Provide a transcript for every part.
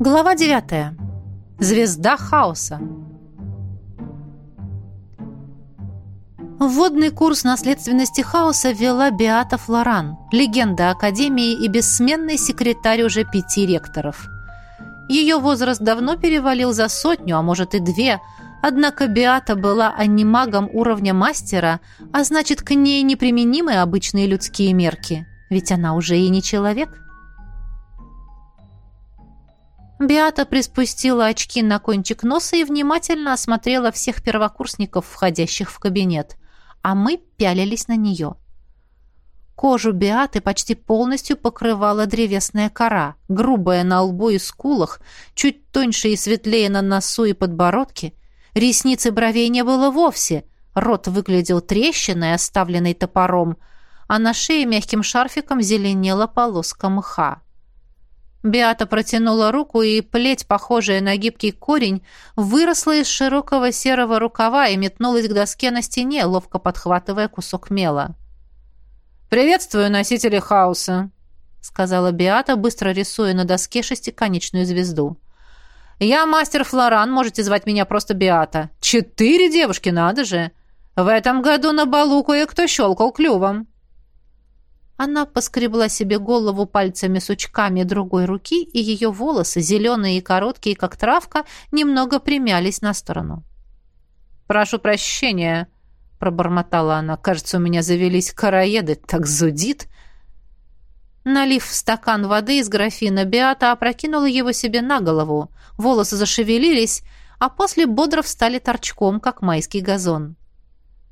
Глава 9. Звезда хаоса. Вводный курс наследственности хаоса вела Беата Флоран, легенда Академии и бессменный секретарь уже пяти ректоров. Ее возраст давно перевалил за сотню, а может и две, однако Беата была анимагом уровня мастера, а значит, к ней неприменимы обычные людские мерки, ведь она уже и не человек. — Биата приспустила очки на кончик носа и внимательно осмотрела всех первокурсников, входящих в кабинет, а мы пялились на нее. Кожу Биаты почти полностью покрывала древесная кора, грубая на лбу и скулах, чуть тоньше и светлее на носу и подбородке. Ресницы бровей не было вовсе, рот выглядел трещиной, оставленной топором, а на шее мягким шарфиком зеленела полоска мха. Биата протянула руку, и плеть, похожая на гибкий корень, выросла из широкого серого рукава и метнулась к доске на стене, ловко подхватывая кусок мела. «Приветствую, носители хаоса», — сказала Биата, быстро рисуя на доске шестиконечную звезду. «Я мастер Флоран, можете звать меня просто Биата. Четыре девушки, надо же! В этом году на балу кое-кто щелкал клювом». Она поскребла себе голову пальцами-сучками другой руки, и ее волосы, зеленые и короткие, как травка, немного примялись на сторону. «Прошу прощения», — пробормотала она. «Кажется, у меня завелись караеды, так зудит». Налив в стакан воды из графина, Беата опрокинула его себе на голову. Волосы зашевелились, а после бодро встали торчком, как майский газон.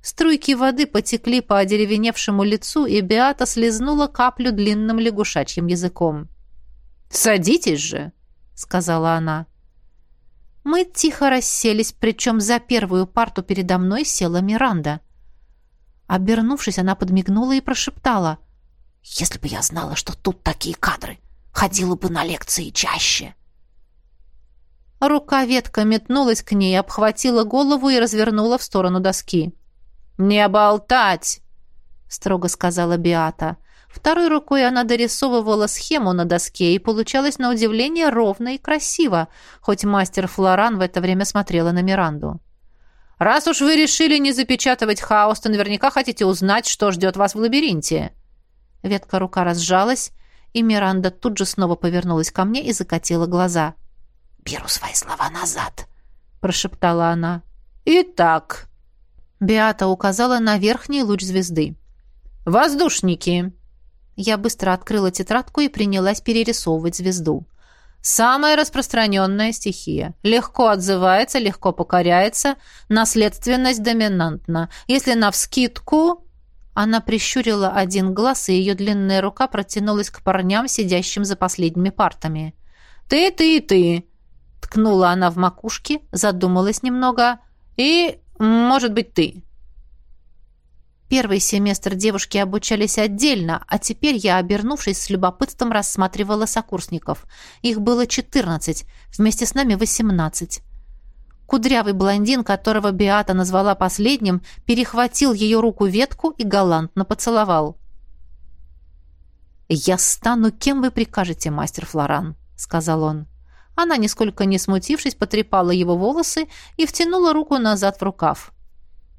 Струйки воды потекли по одеревеневшему лицу, и Беата слезнула каплю длинным лягушачьим языком. «Садитесь же!» — сказала она. Мы тихо расселись, причем за первую парту передо мной села Миранда. Обернувшись, она подмигнула и прошептала. «Если бы я знала, что тут такие кадры, ходила бы на лекции чаще!» Рука ветка метнулась к ней, обхватила голову и развернула в сторону доски. «Не болтать!» — строго сказала Биата. Второй рукой она дорисовывала схему на доске, и получалось на удивление ровно и красиво, хоть мастер Флоран в это время смотрела на Миранду. «Раз уж вы решили не запечатывать хаос, то наверняка хотите узнать, что ждет вас в лабиринте». Ветка рука разжалась, и Миранда тут же снова повернулась ко мне и закатила глаза. «Беру свои слова назад», — прошептала она. «Итак», Биата указала на верхний луч звезды. «Воздушники!» Я быстро открыла тетрадку и принялась перерисовывать звезду. «Самая распространенная стихия. Легко отзывается, легко покоряется. Наследственность доминантна. Если навскидку...» Она прищурила один глаз, и ее длинная рука протянулась к парням, сидящим за последними партами. «Ты, ты, ты!» Ткнула она в макушке, задумалась немного. «И может быть, ты. Первый семестр девушки обучались отдельно, а теперь я, обернувшись с любопытством, рассматривала сокурсников. Их было 14, вместе с нами 18. Кудрявый блондин, которого Биата назвала последним, перехватил ее руку ветку и галантно поцеловал. «Я стану кем вы прикажете, мастер Флоран», — сказал он. Она, нисколько не смутившись, потрепала его волосы и втянула руку назад в рукав.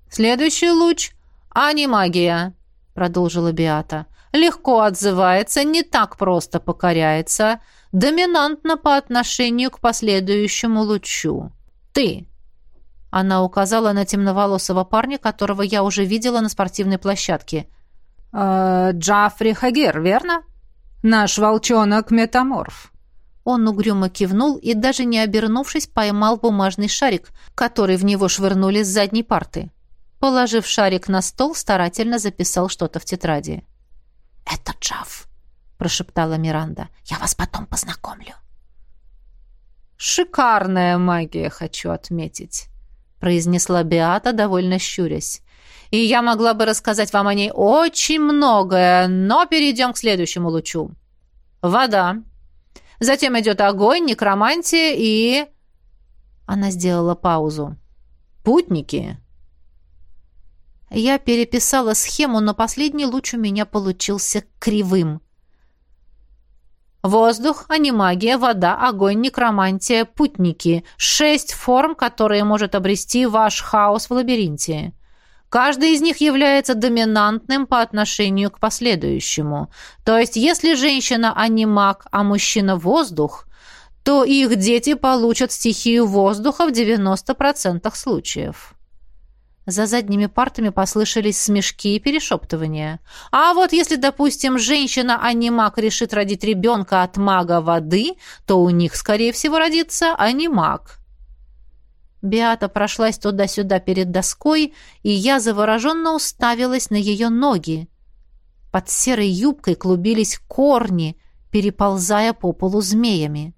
«Следующий луч — анимагия», — продолжила Биата. «Легко отзывается, не так просто покоряется, доминантно по отношению к последующему лучу. Ты». Она указала на темноволосого парня, которого я уже видела на спортивной площадке. «Э, «Джаффри Хагер, верно? Наш волчонок-метаморф». Он угрюмо кивнул и, даже не обернувшись, поймал бумажный шарик, который в него швырнули с задней парты. Положив шарик на стол, старательно записал что-то в тетради. «Это Джав», — прошептала Миранда. «Я вас потом познакомлю». «Шикарная магия, хочу отметить», — произнесла Беата, довольно щурясь. «И я могла бы рассказать вам о ней очень многое, но перейдем к следующему лучу. Вода. Затем идет огонь, некромантия и...» Она сделала паузу. «Путники». Я переписала схему, но последний луч у меня получился кривым. Воздух, анимагия, вода, огонь, некромантия, путники. Шесть форм, которые может обрести ваш хаос в лабиринте. Каждый из них является доминантным по отношению к последующему. То есть, если женщина анимаг, а мужчина воздух, то их дети получат стихию воздуха в 90% случаев. За задними партами послышались смешки и перешептывания. А вот если, допустим, женщина-анимак решит родить ребенка от мага воды, то у них, скорее всего, родится анимак. Биата прошлась туда-сюда перед доской, и я завороженно уставилась на ее ноги. Под серой юбкой клубились корни, переползая по полу змеями.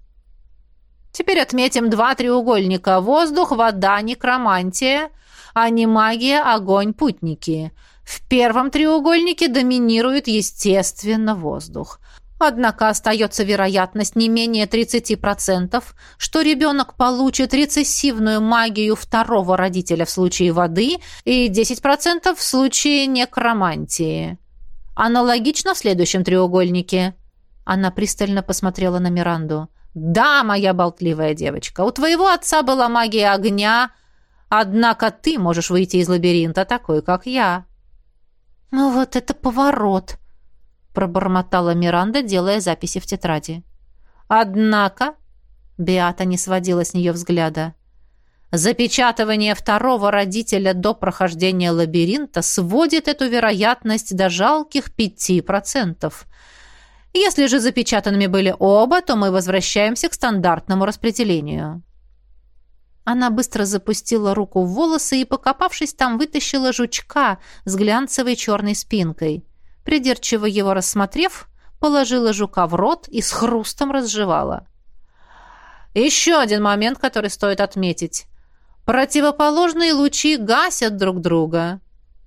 Теперь отметим два треугольника. Воздух, вода, некромантия, а не магия, огонь, путники. В первом треугольнике доминирует, естественно, воздух. Однако остается вероятность не менее 30%, что ребенок получит рецессивную магию второго родителя в случае воды и 10% в случае некромантии. Аналогично в следующем треугольнике. Она пристально посмотрела на Миранду. «Да, моя болтливая девочка, у твоего отца была магия огня, однако ты можешь выйти из лабиринта такой, как я». «Ну вот это поворот!» Пробормотала Миранда, делая записи в тетради. Однако Беата не сводила с нее взгляда. Запечатывание второго родителя до прохождения лабиринта сводит эту вероятность до жалких пяти процентов. Если же запечатанными были оба, то мы возвращаемся к стандартному распределению. Она быстро запустила руку в волосы и, покопавшись там, вытащила жучка с глянцевой черной спинкой. Придирчиво его рассмотрев, положила жука в рот и с хрустом разжевала. Еще один момент, который стоит отметить. Противоположные лучи гасят друг друга,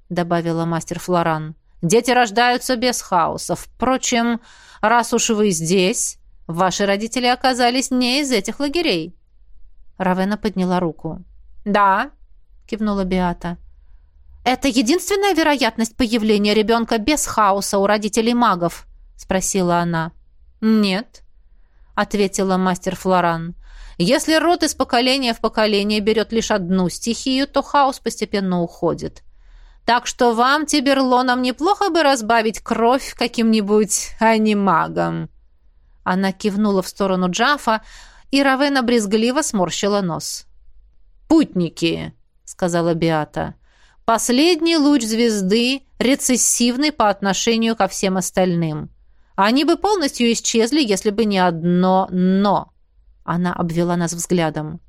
добавила мастер Флоран. Дети рождаются без хаоса. Впрочем, раз уж вы здесь, ваши родители оказались не из этих лагерей. Равена подняла руку. Да, кивнула Биата. «Это единственная вероятность появления ребенка без хаоса у родителей магов?» — спросила она. «Нет», — ответила мастер Флоран. «Если род из поколения в поколение берет лишь одну стихию, то хаос постепенно уходит. Так что вам, Тиберлонам, неплохо бы разбавить кровь каким-нибудь анимагом». Она кивнула в сторону Джафа, и Равена брезгливо сморщила нос. «Путники», — сказала Биата. Последний луч звезды рецессивный по отношению ко всем остальным. Они бы полностью исчезли, если бы не одно «но». Она обвела нас взглядом.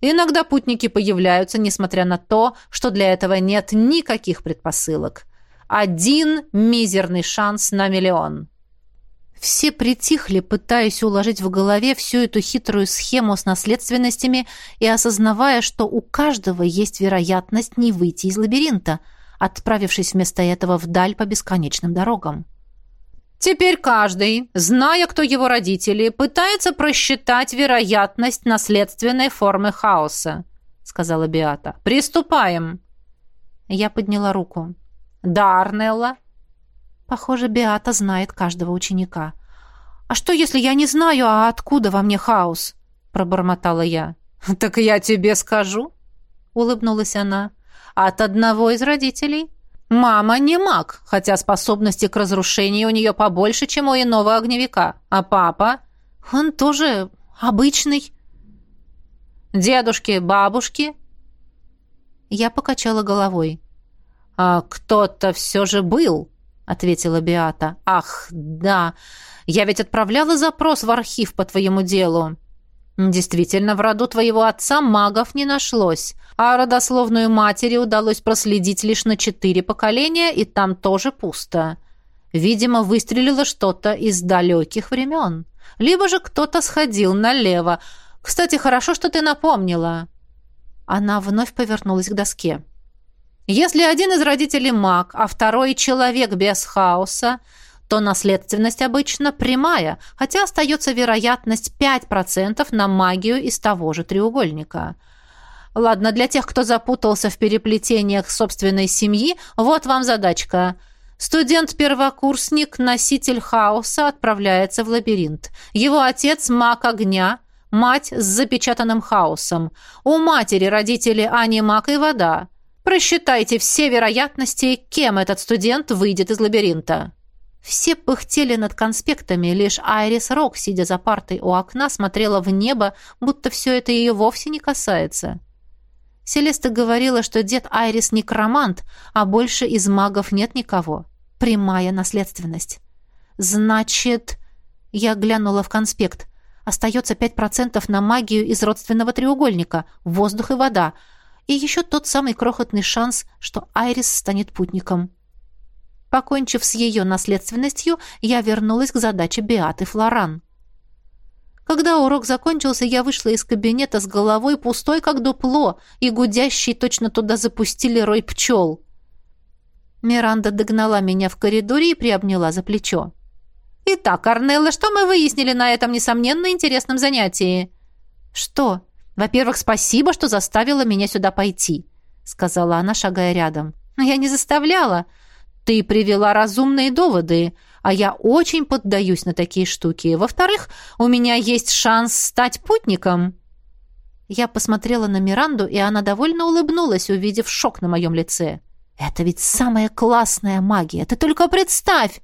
Иногда путники появляются, несмотря на то, что для этого нет никаких предпосылок. Один мизерный шанс на миллион. Все притихли, пытаясь уложить в голове всю эту хитрую схему с наследственностями и осознавая, что у каждого есть вероятность не выйти из лабиринта, отправившись вместо этого вдаль по бесконечным дорогам. Теперь каждый, зная, кто его родители, пытается просчитать вероятность наследственной формы хаоса, сказала Биата. Приступаем. Я подняла руку. Да, Арнелла, Похоже, Беата знает каждого ученика. «А что, если я не знаю, а откуда во мне хаос?» — пробормотала я. «Так я тебе скажу», — улыбнулась она. «От одного из родителей. Мама не маг, хотя способности к разрушению у нее побольше, чем у иного огневика. А папа? Он тоже обычный». «Дедушки, бабушки?» Я покачала головой. «А кто-то все же был», — ответила Биата. «Ах, да, я ведь отправляла запрос в архив по твоему делу». «Действительно, в роду твоего отца магов не нашлось, а родословную матери удалось проследить лишь на четыре поколения, и там тоже пусто. Видимо, выстрелило что-то из далеких времен. Либо же кто-то сходил налево. Кстати, хорошо, что ты напомнила». Она вновь повернулась к доске. Если один из родителей маг, а второй человек без хаоса, то наследственность обычно прямая, хотя остается вероятность 5% на магию из того же треугольника. Ладно, для тех, кто запутался в переплетениях собственной семьи, вот вам задачка. Студент-первокурсник, носитель хаоса, отправляется в лабиринт. Его отец – маг огня, мать с запечатанным хаосом. У матери родители Ани маг и вода. Просчитайте все вероятности, кем этот студент выйдет из лабиринта. Все пыхтели над конспектами, лишь Айрис Рок, сидя за партой у окна, смотрела в небо, будто все это ее вовсе не касается. Селеста говорила, что дед Айрис некромант, а больше из магов нет никого. Прямая наследственность. Значит, я глянула в конспект. Остается 5% на магию из родственного треугольника, воздух и вода, и еще тот самый крохотный шанс, что Айрис станет путником. Покончив с ее наследственностью, я вернулась к задаче Беаты Флоран. Когда урок закончился, я вышла из кабинета с головой пустой, как дупло, и гудящий точно туда запустили рой пчел. Миранда догнала меня в коридоре и приобняла за плечо. «Итак, Арнелла, что мы выяснили на этом, несомненно, интересном занятии?» «Что? Во-первых, спасибо, что заставила меня сюда пойти», — сказала она, шагая рядом. «Но я не заставляла. Ты привела разумные доводы, а я очень поддаюсь на такие штуки. Во-вторых, у меня есть шанс стать путником». Я посмотрела на Миранду, и она довольно улыбнулась, увидев шок на моем лице. «Это ведь самая классная магия! Ты только представь!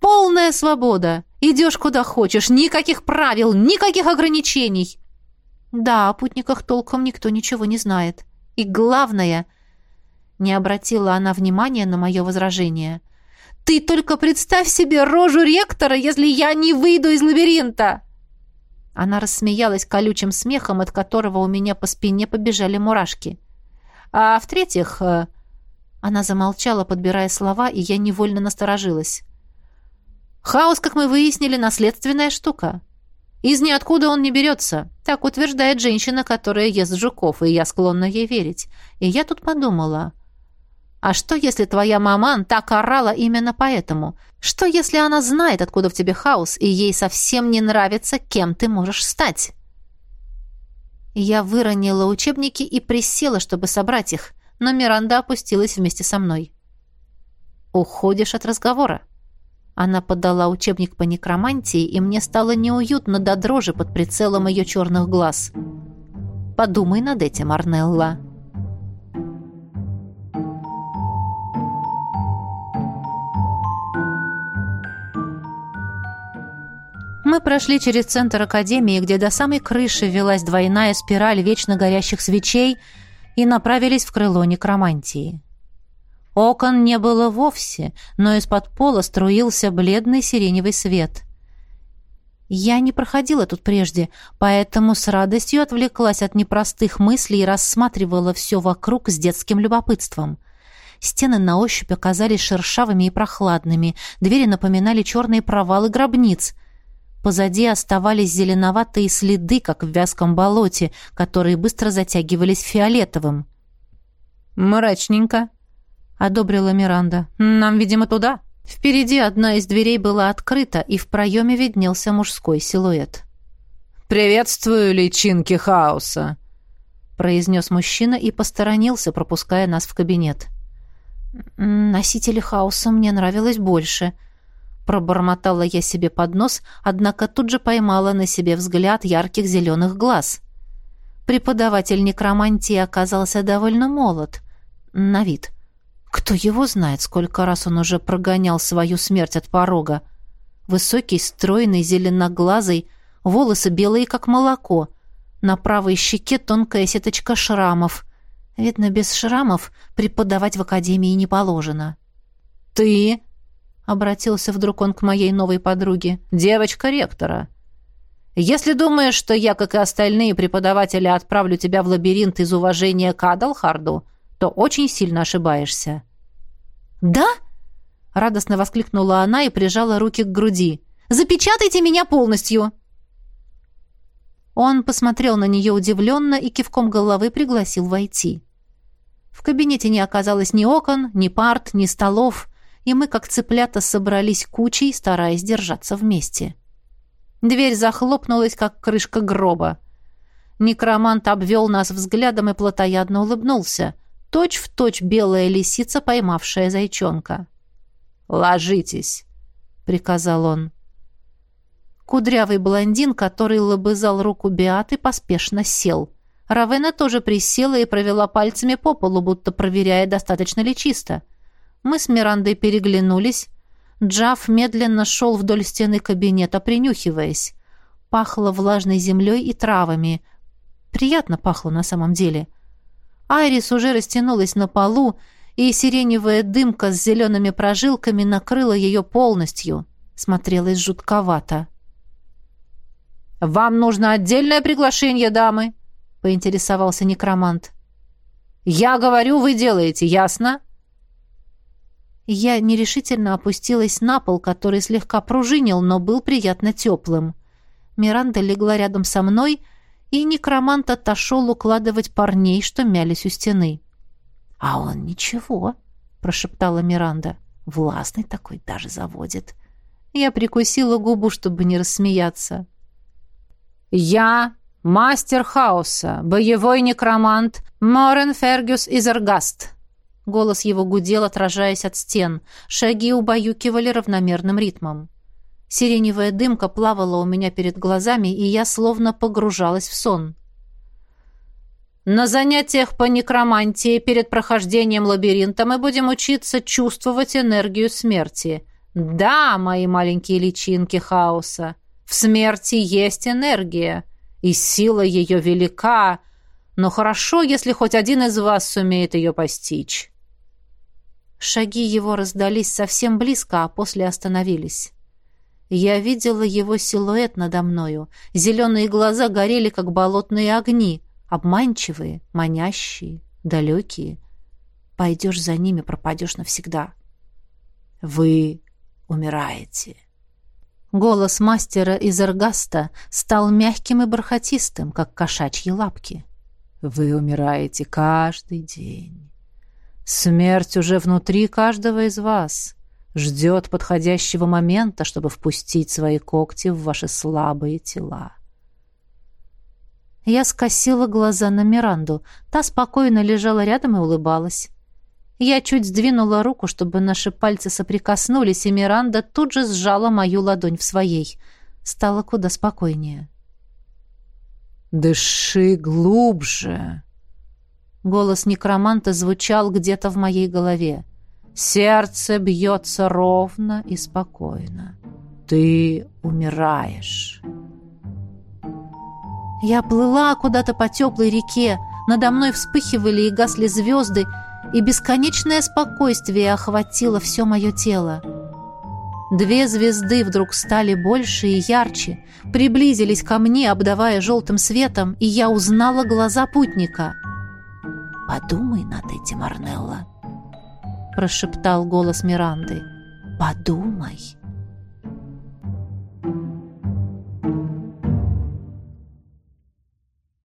Полная свобода! Идешь куда хочешь, никаких правил, никаких ограничений!» «Да, о путниках толком никто ничего не знает. И главное — не обратила она внимания на мое возражение. «Ты только представь себе рожу ректора, если я не выйду из лабиринта!» Она рассмеялась колючим смехом, от которого у меня по спине побежали мурашки. «А в-третьих...» э, Она замолчала, подбирая слова, и я невольно насторожилась. «Хаос, как мы выяснили, наследственная штука. Из ниоткуда он не берется. Так утверждает женщина, которая ест жуков, и я склонна ей верить. И я тут подумала...» А что, если твоя маман так орала именно поэтому? Что, если она знает, откуда в тебе хаос, и ей совсем не нравится, кем ты можешь стать? Я выронила учебники и присела, чтобы собрать их, но Миранда опустилась вместе со мной. «Уходишь от разговора». Она подала учебник по некромантии, и мне стало неуютно до дрожи под прицелом ее черных глаз. «Подумай над этим, Арнелла». Мы прошли через центр академии, где до самой крыши велась двойная спираль вечно горящих свечей, и направились в крыло некромантии. Окон не было вовсе, но из-под пола струился бледный сиреневый свет. Я не проходила тут прежде, поэтому с радостью отвлеклась от непростых мыслей и рассматривала все вокруг с детским любопытством. Стены на ощупь оказались шершавыми и прохладными, двери напоминали черные провалы гробниц — Позади оставались зеленоватые следы, как в вязком болоте, которые быстро затягивались фиолетовым. «Мрачненько», — одобрила Миранда. «Нам, видимо, туда». Впереди одна из дверей была открыта, и в проеме виднелся мужской силуэт. «Приветствую, личинки хаоса», — произнес мужчина и посторонился, пропуская нас в кабинет. «Носители хаоса мне нравилось больше», — Пробормотала я себе под нос, однако тут же поймала на себе взгляд ярких зеленых глаз. Преподаватель некромантии оказался довольно молод. На вид. Кто его знает, сколько раз он уже прогонял свою смерть от порога. Высокий, стройный, зеленоглазый, волосы белые, как молоко. На правой щеке тонкая сеточка шрамов. Видно, без шрамов преподавать в академии не положено. «Ты?» — обратился вдруг он к моей новой подруге. «Девочка ректора. Если думаешь, что я, как и остальные преподаватели, отправлю тебя в лабиринт из уважения к Адалхарду, то очень сильно ошибаешься». «Да?» — радостно воскликнула она и прижала руки к груди. «Запечатайте меня полностью!» Он посмотрел на нее удивленно и кивком головы пригласил войти. В кабинете не оказалось ни окон, ни парт, ни столов — и мы, как цыплята, собрались кучей, стараясь держаться вместе. Дверь захлопнулась, как крышка гроба. Некромант обвел нас взглядом и плотоядно улыбнулся. Точь в точь белая лисица, поймавшая зайчонка. «Ложитесь», — приказал он. Кудрявый блондин, который лобызал руку Беаты, поспешно сел. Равена тоже присела и провела пальцами по полу, будто проверяя, достаточно ли чисто. Мы с Мирандой переглянулись. Джав медленно шел вдоль стены кабинета, принюхиваясь. Пахло влажной землей и травами. Приятно пахло на самом деле. Айрис уже растянулась на полу, и сиреневая дымка с зелеными прожилками накрыла ее полностью. Смотрелась жутковато. «Вам нужно отдельное приглашение, дамы?» — поинтересовался некромант. «Я говорю, вы делаете, ясно?» Я нерешительно опустилась на пол, который слегка пружинил, но был приятно теплым. Миранда легла рядом со мной, и некромант отошел укладывать парней, что мялись у стены. «А он ничего», — прошептала Миранда. «Властный такой даже заводит». Я прикусила губу, чтобы не рассмеяться. «Я мастер хаоса, боевой некромант Морен Фергюс Изергаст». Голос его гудел, отражаясь от стен. Шаги убаюкивали равномерным ритмом. Сиреневая дымка плавала у меня перед глазами, и я словно погружалась в сон. На занятиях по некромантии перед прохождением лабиринта мы будем учиться чувствовать энергию смерти. Да, мои маленькие личинки хаоса, в смерти есть энергия, и сила ее велика, но хорошо, если хоть один из вас сумеет ее постичь. Шаги его раздались совсем близко, а после остановились. Я видела его силуэт надо мною. Зеленые глаза горели, как болотные огни — Обманчивые, манящие, далекие. Пойдешь за ними, пропадешь навсегда. Вы умираете. Голос мастера из Эргаста стал мягким и бархатистым, как кошачьи лапки. Вы умираете каждый день. Смерть уже внутри каждого из вас. Ждет подходящего момента, чтобы впустить свои когти в ваши слабые тела. Я скосила глаза на Миранду. Та спокойно лежала рядом и улыбалась. Я чуть сдвинула руку, чтобы наши пальцы соприкоснулись, и Миранда тут же сжала мою ладонь в своей. Стало куда спокойнее. «Дыши глубже!» Голос некроманта звучал где-то в моей голове. «Сердце бьется ровно и спокойно. Ты умираешь». Я плыла куда-то по теплой реке, надо мной вспыхивали и гасли звезды, и бесконечное спокойствие охватило все мое тело. Две звезды вдруг стали больше и ярче, приблизились ко мне, обдавая желтым светом, и я узнала глаза путника. «Подумай над этим, Арнелла», — прошептал голос Миранды. «Подумай».